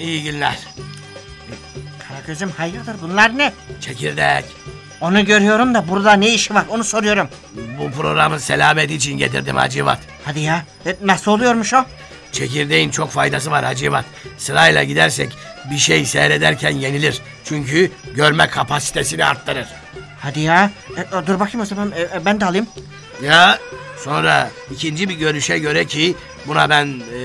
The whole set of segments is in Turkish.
İyi günler. Karagöz'üm hayırdır bunlar ne? Çekirdek. Onu görüyorum da burada ne işi var onu soruyorum. Bu programı selameti için getirdim Hacivat. Hadi ya e, nasıl oluyormuş o? Çekirdeğin çok faydası var Hacivat. Sırayla gidersek bir şey seyrederken yenilir. Çünkü görme kapasitesini arttırır. Hadi ya E, dur bakayım o zaman E, e, ben de alayım. Ya sonra ikinci bir görüşe göre ki buna ben e,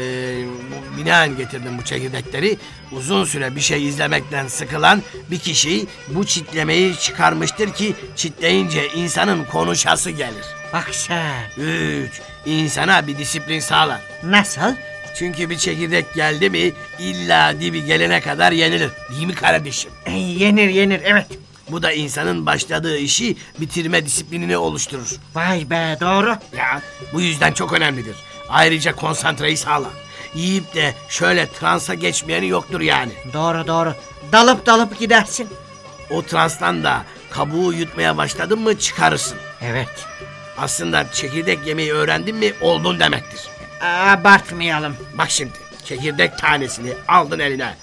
binaen getirdim bu çekirdekleri. Uzun süre bir şey izlemekten sıkılan bir kişi bu çitlemeyi çıkarmıştır ki çitleyince insanın konuşası gelir. Bak sen. Üç, insana bir disiplin sağlar. Nasıl? Çünkü bir çekirdek geldi mi illa dibi gelene kadar yenilir. Değil mi kardeşim? E, yenir yenir evet. Bu da insanın başladığı işi bitirme disiplinini oluşturur. Vay be doğru. Ya bu yüzden çok önemlidir. Ayrıca konsantreyi sağlar. Yiyip de şöyle transa geçmeyeni yoktur yani. Doğru doğru. Dalıp dalıp gidersin. O transtan da kabuğu yutmaya başladın mı çıkarırsın. Evet. Aslında çekirdek yemeyi öğrendin mi oldun demektir. Abartmayalım. Bak şimdi çekirdek tanesini aldın eline.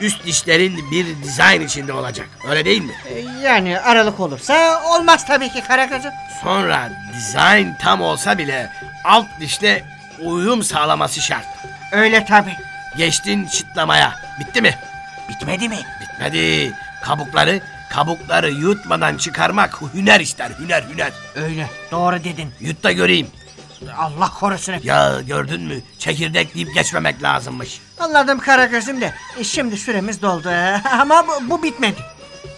Üst dişlerin bir dizayn içinde olacak. Öyle değil mi? E, yani aralık olursa olmaz tabii ki Karagöz'üm. Sonra dizayn tam olsa bile alt dişle uyum sağlaması şart. Öyle tabii. Geçtin çıtlamaya. Bitti mi? Bitmedi mi? Bitmedi. Kabukları, kabukları yutmadan çıkarmak hüner ister. Hüner, hüner. Öyle. Doğru dedin. Yut da göreyim. Allah korusun. Ya gördün mü? Çekirdek deyip geçmemek lazımmış. Anladım Karagöz'üm de. E, Şimdi süremiz doldu. Ama bu, bu bitmedi.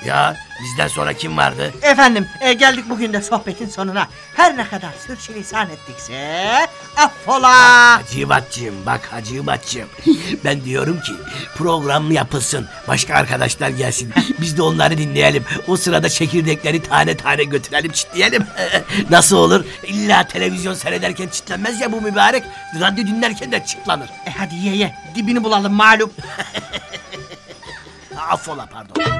Ya bizden sonra kim vardı? Efendim e, geldik bugün de sohbetin sonuna. Her ne kadar sürçülisan ettikse affola. Hacivatçığım bak Hacivatçığım. Ben diyorum ki program yapılsın. Başka arkadaşlar gelsin. Biz de onları dinleyelim. O sırada çekirdekleri tane tane götürelim çitleyelim. Nasıl olur? İlla televizyon seyrederken çitlenmez ya bu mübarek. Radyo dinlerken de çıtlanır. E, hadi ye ye dibini bulalım malum. Affola pardon.